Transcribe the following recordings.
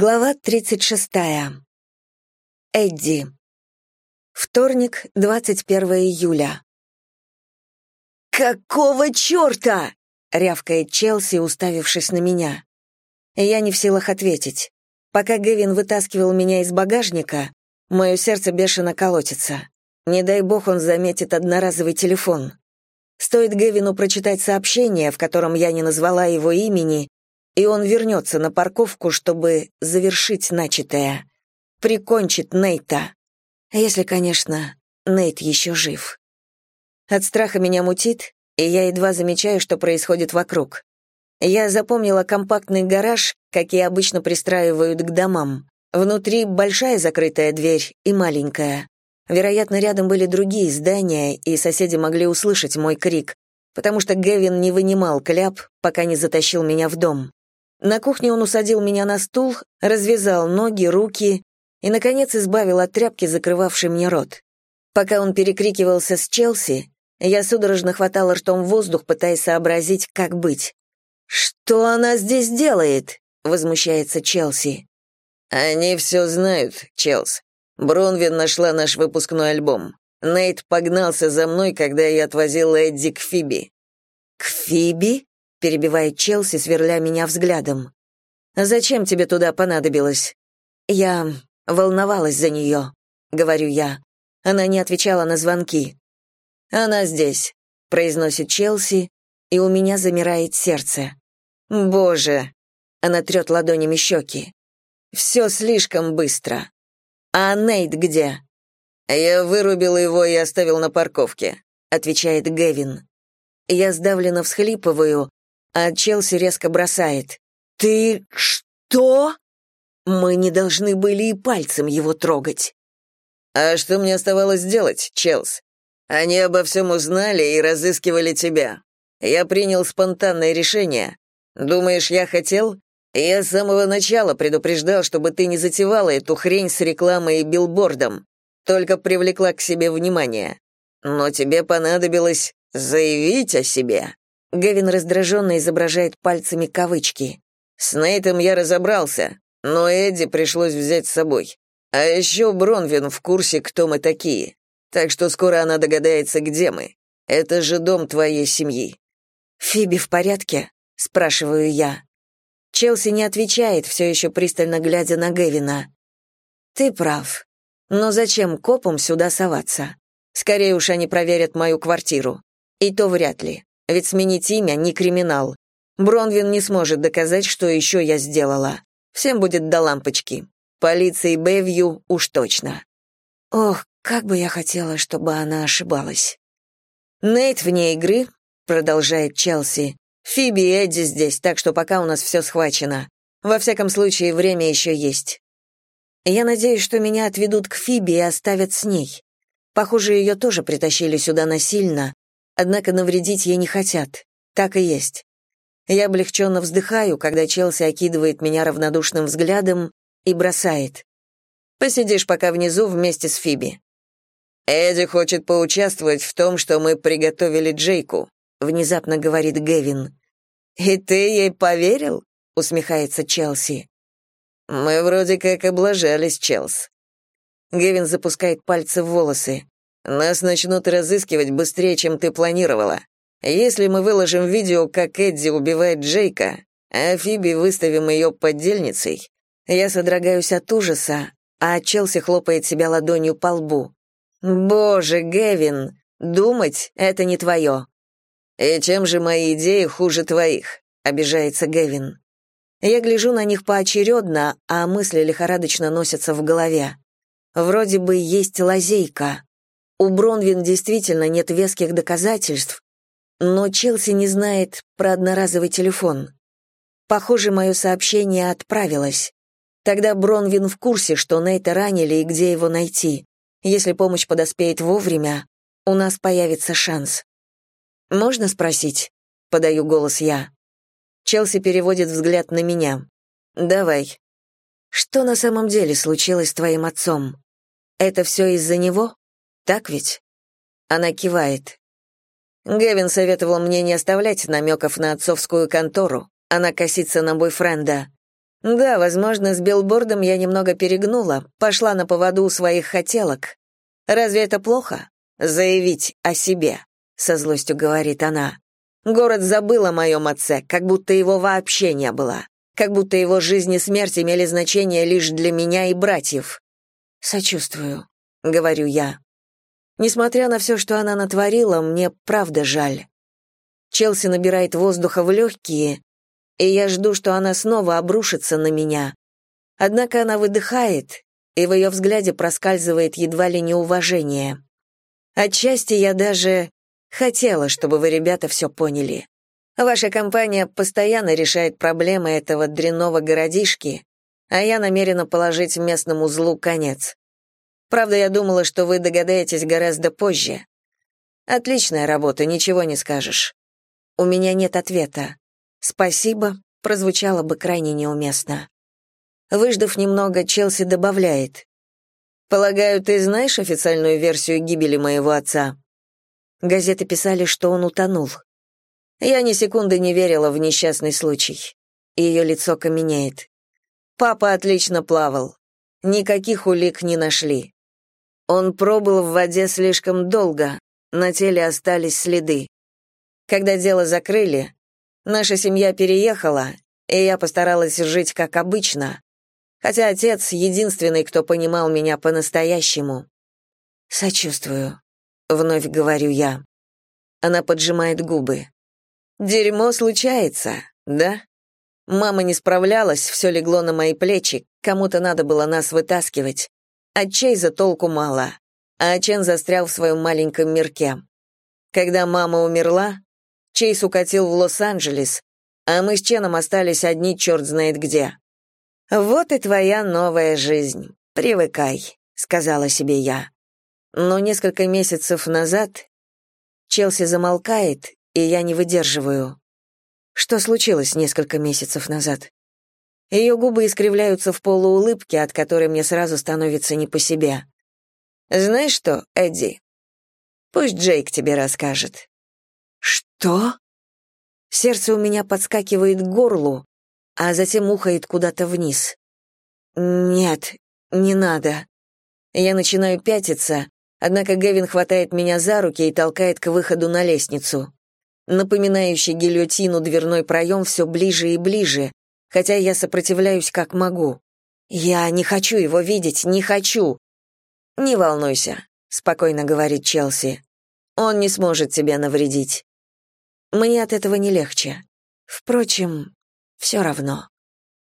Глава 36. Эдди. Вторник, 21 июля. «Какого черта?» — рявкает Челси, уставившись на меня. Я не в силах ответить. Пока Гэвин вытаскивал меня из багажника, мое сердце бешено колотится. Не дай бог он заметит одноразовый телефон. Стоит Гэвину прочитать сообщение, в котором я не назвала его имени, и он вернется на парковку, чтобы завершить начатое. Прикончит Нейта. Если, конечно, Нейт еще жив. От страха меня мутит, и я едва замечаю, что происходит вокруг. Я запомнила компактный гараж, какие обычно пристраивают к домам. Внутри большая закрытая дверь и маленькая. Вероятно, рядом были другие здания, и соседи могли услышать мой крик, потому что Гевин не вынимал кляп, пока не затащил меня в дом. На кухне он усадил меня на стул, развязал ноги, руки и, наконец, избавил от тряпки, закрывавшей мне рот. Пока он перекрикивался с Челси, я судорожно хватала ртом воздух, пытаясь сообразить, как быть. «Что она здесь делает?» — возмущается Челси. «Они все знают, Челс. Бронвин нашла наш выпускной альбом. Нейт погнался за мной, когда я отвозил Эдди к Фиби». «К Фиби?» Перебивает Челси, сверля меня взглядом. «Зачем тебе туда понадобилось?» «Я волновалась за нее», — говорю я. Она не отвечала на звонки. «Она здесь», — произносит Челси, и у меня замирает сердце. «Боже!» — она трет ладонями щеки. «Все слишком быстро. А Нейт где?» «Я вырубил его и оставил на парковке», — отвечает Гевин. Я сдавленно всхлипываю, а Челси резко бросает. «Ты что?» Мы не должны были и пальцем его трогать. «А что мне оставалось делать, Челс? Они обо всем узнали и разыскивали тебя. Я принял спонтанное решение. Думаешь, я хотел? Я с самого начала предупреждал, чтобы ты не затевала эту хрень с рекламой и билбордом, только привлекла к себе внимание. Но тебе понадобилось заявить о себе. Гевин раздраженно изображает пальцами кавычки. «С Нейтом я разобрался, но Эдди пришлось взять с собой. А еще Бронвин в курсе, кто мы такие. Так что скоро она догадается, где мы. Это же дом твоей семьи». «Фиби в порядке?» — спрашиваю я. Челси не отвечает, все еще пристально глядя на Гевина. «Ты прав. Но зачем копам сюда соваться? Скорее уж они проверят мою квартиру. И то вряд ли. Ведь сменить имя не криминал. Бронвин не сможет доказать, что еще я сделала. Всем будет до лампочки. Полиции Бэвью уж точно. Ох, как бы я хотела, чтобы она ошибалась. Нейт вне игры, продолжает Челси. Фиби и Эдди здесь, так что пока у нас все схвачено. Во всяком случае, время еще есть. Я надеюсь, что меня отведут к Фиби и оставят с ней. Похоже, ее тоже притащили сюда насильно, Однако навредить ей не хотят. Так и есть. Я облегченно вздыхаю, когда Челси окидывает меня равнодушным взглядом и бросает. «Посидишь пока внизу вместе с Фиби». «Эдди хочет поучаствовать в том, что мы приготовили Джейку», — внезапно говорит Гевин. «И ты ей поверил?» — усмехается Челси. «Мы вроде как облажались, Челс». Гевин запускает пальцы в волосы. Нас начнут разыскивать быстрее, чем ты планировала. Если мы выложим видео, как Эдди убивает Джейка, а Фиби выставим ее поддельницей, я содрогаюсь от ужаса, а Челси хлопает себя ладонью по лбу. «Боже, Гевин, думать — это не твое». «И чем же мои идеи хуже твоих?» — обижается Гевин. Я гляжу на них поочередно, а мысли лихорадочно носятся в голове. Вроде бы есть лазейка. У Бронвин действительно нет веских доказательств, но Челси не знает про одноразовый телефон. Похоже, мое сообщение отправилось. Тогда Бронвин в курсе, что Нейта ранили и где его найти. Если помощь подоспеет вовремя, у нас появится шанс. «Можно спросить?» — подаю голос я. Челси переводит взгляд на меня. «Давай. Что на самом деле случилось с твоим отцом? Это все из-за него?» Так ведь? Она кивает. Гевин советовал мне не оставлять намеков на отцовскую контору. Она косится на бойфренда. Да, возможно, с билбордом я немного перегнула, пошла на поводу у своих хотелок. Разве это плохо? Заявить о себе, со злостью говорит она. Город забыл о моем отце, как будто его вообще не было, как будто его жизнь и смерть имели значение лишь для меня и братьев. Сочувствую, говорю я. Несмотря на все, что она натворила, мне правда жаль. Челси набирает воздуха в легкие, и я жду, что она снова обрушится на меня. Однако она выдыхает, и в ее взгляде проскальзывает едва ли не уважение. Отчасти я даже хотела, чтобы вы, ребята, все поняли. Ваша компания постоянно решает проблемы этого дрянного городишки, а я намерена положить местному злу конец. Правда, я думала, что вы догадаетесь гораздо позже. Отличная работа, ничего не скажешь. У меня нет ответа. «Спасибо» прозвучало бы крайне неуместно. Выждав немного, Челси добавляет. «Полагаю, ты знаешь официальную версию гибели моего отца?» Газеты писали, что он утонул. Я ни секунды не верила в несчастный случай. Ее лицо каменеет. Папа отлично плавал. Никаких улик не нашли. Он пробыл в воде слишком долго, на теле остались следы. Когда дело закрыли, Наша семья переехала, и я постаралась жить как обычно, хотя отец — единственный, кто понимал меня по-настоящему. «Сочувствую», — вновь говорю я. Она поджимает губы. «Дерьмо случается, да? Мама не справлялась, все легло на мои плечи, кому-то надо было нас вытаскивать. От Чейза толку мало, а Чен застрял в своем маленьком мирке. Когда мама умерла, Чейз укатил в Лос-Анджелес, а мы с Ченом остались одни черт знает где. «Вот и твоя новая жизнь. Привыкай», — сказала себе я. Но несколько месяцев назад Челси замолкает, и я не выдерживаю. Что случилось несколько месяцев назад? Ее губы искривляются в полуулыбке, от которой мне сразу становится не по себе. «Знаешь что, Эдди? Пусть Джейк тебе расскажет. «Что?» Сердце у меня подскакивает к горлу, а затем ухает куда-то вниз. «Нет, не надо». Я начинаю пятиться, однако Гевин хватает меня за руки и толкает к выходу на лестницу. Напоминающий гильотину дверной проем все ближе и ближе, хотя я сопротивляюсь как могу. «Я не хочу его видеть, не хочу!» «Не волнуйся», — спокойно говорит Челси. «Он не сможет тебе навредить». Мне от этого не легче. Впрочем, все равно.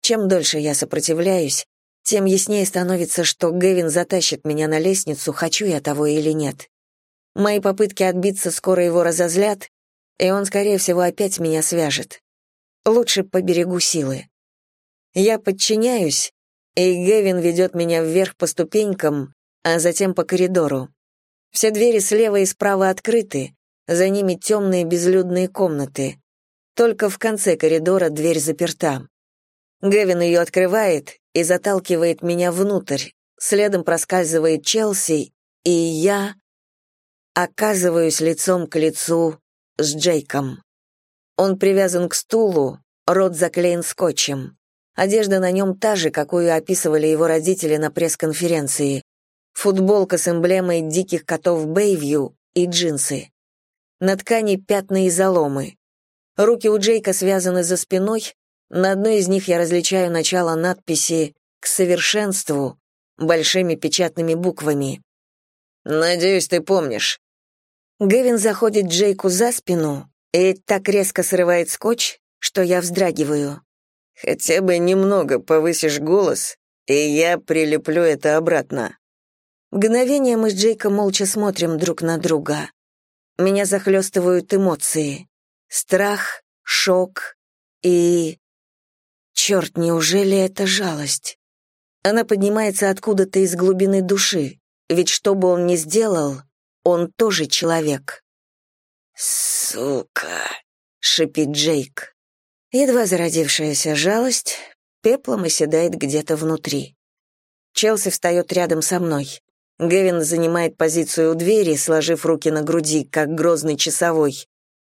Чем дольше я сопротивляюсь, тем яснее становится, что Гэвин затащит меня на лестницу, хочу я того или нет. Мои попытки отбиться скоро его разозлят, и он, скорее всего, опять меня свяжет. Лучше поберегу силы. Я подчиняюсь, и Гэвин ведет меня вверх по ступенькам, а затем по коридору. Все двери слева и справа открыты, за ними темные безлюдные комнаты. Только в конце коридора дверь заперта. Гевин ее открывает и заталкивает меня внутрь. Следом проскальзывает Челси, и я оказываюсь лицом к лицу с Джейком. Он привязан к стулу, рот заклеен скотчем. Одежда на нем та же, какую описывали его родители на пресс-конференции. Футболка с эмблемой диких котов Бэйвью и джинсы. На ткани пятна и заломы. Руки у Джейка связаны за спиной, на одной из них я различаю начало надписи «К совершенству» большими печатными буквами. «Надеюсь, ты помнишь». Гэвин заходит Джейку за спину и так резко срывает скотч, что я вздрагиваю. «Хотя бы немного повысишь голос, и я прилеплю это обратно». Мгновение мы с Джейком молча смотрим друг на друга. Меня захлестывают эмоции. Страх, шок и... Черт, неужели это жалость? Она поднимается откуда-то из глубины души, ведь что бы он ни сделал, он тоже человек. «Сука!» — шипит Джейк. Едва зародившаяся жалость пеплом оседает где-то внутри. Челси встает рядом со мной. Гевин занимает позицию у двери, сложив руки на груди, как грозный часовой.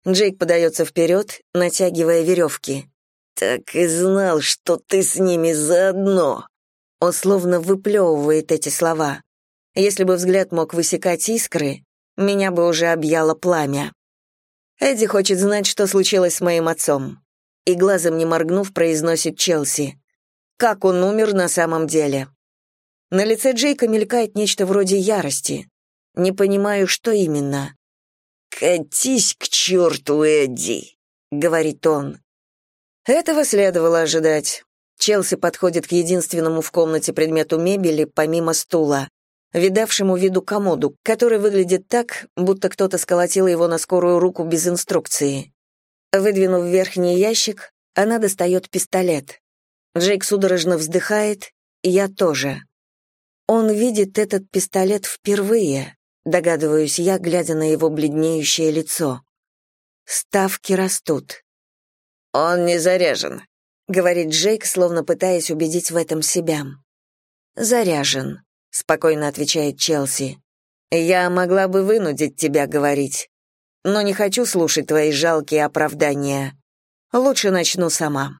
Джейк подается вперед, натягивая веревки. Так и знал, что ты с ними заодно. Он словно выплевывает эти слова. Если бы взгляд мог высекать искры, меня бы уже объяло пламя. Эдди хочет знать, что случилось с моим отцом. И глазом не моргнув, произносит Челси. Как он умер на самом деле? На лице Джейка мелькает нечто вроде ярости. Не понимаю, что именно. «Катись к черту, Эдди», — говорит он. Этого следовало ожидать. Челси подходит к единственному в комнате предмету мебели, помимо стула, видавшему виду комоду, который выглядит так, будто кто-то сколотил его на скорую руку без инструкции. Выдвинув верхний ящик, она достает пистолет. Джейк судорожно вздыхает, и я тоже. Он видит этот пистолет впервые, догадываюсь я, глядя на его бледнеющее лицо. Ставки растут. «Он не заряжен», — говорит Джейк, словно пытаясь убедить в этом себя. «Заряжен», — спокойно отвечает Челси. «Я могла бы вынудить тебя говорить, но не хочу слушать твои жалкие оправдания. Лучше начну сама».